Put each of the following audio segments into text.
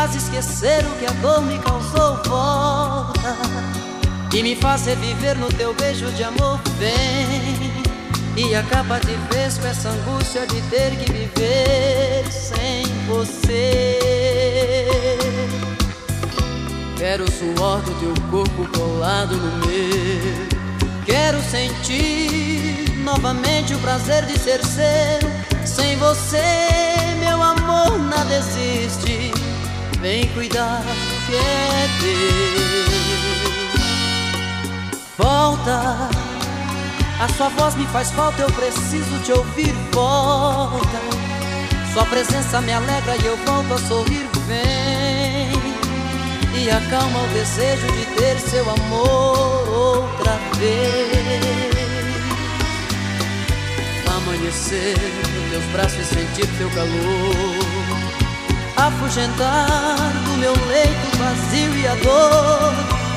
faz esquecer o que a dor me causou. Volta e me faz reviver no teu beijo de amor. Vem e acaba de vez com essa angústia de ter que viver sem você. Quero o suor do teu corpo colado no meu. Quero sentir novamente o prazer de ser seu. Sem você, nada existe. Vem cuidar que é teu. Volta, a sua voz me faz falta, eu preciso te ouvir. Volta, sua presença me alegra e eu volto a sorrir. Vem e acalma o desejo de ter seu amor outra vez. Amanhecer nos teus braços e sentir teu calor, afugentar do meu leito vazio e a dor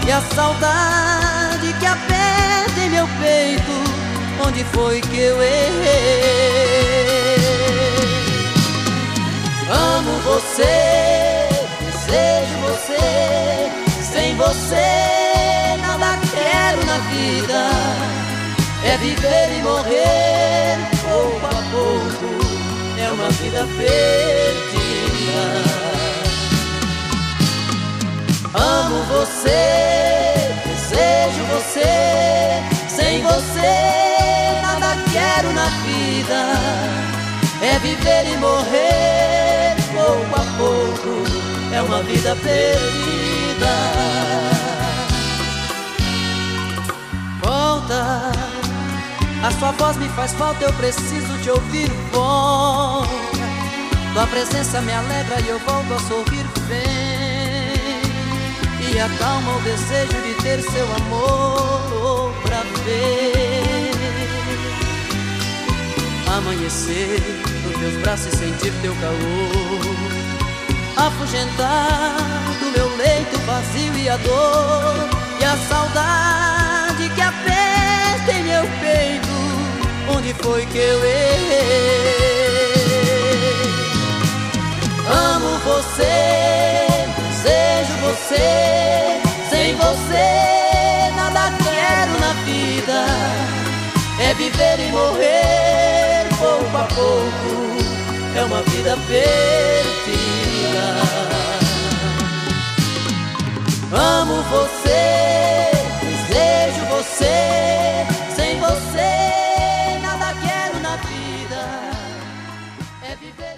e a saudade que aperta em meu peito. Onde foi que eu errei? Amo você, desejo você, sem você nada quero na vida. É viver e morrer pouco a pouco, é uma vida perdida. Amo você, desejo você, sem você nada quero na vida. É viver e morrer pouco a pouco, é uma vida perdida. Volta, a sua voz me faz falta, eu preciso te ouvir. Volta, tua presença me alegra e eu volto a sorrir. Vem e acalma o desejo de ter seu amor outra vez. Amanhecer nos teus braços e sentir teu calor afugentar do meu leito vazio e a dor e a saudade que aperta em meu peito. Onde foi que eu errei? Você, sem você nada quero na vida. É viver e morrer pouco a pouco, é uma vida perdida. Amo você, desejo você, sem você nada quero na vida. É viver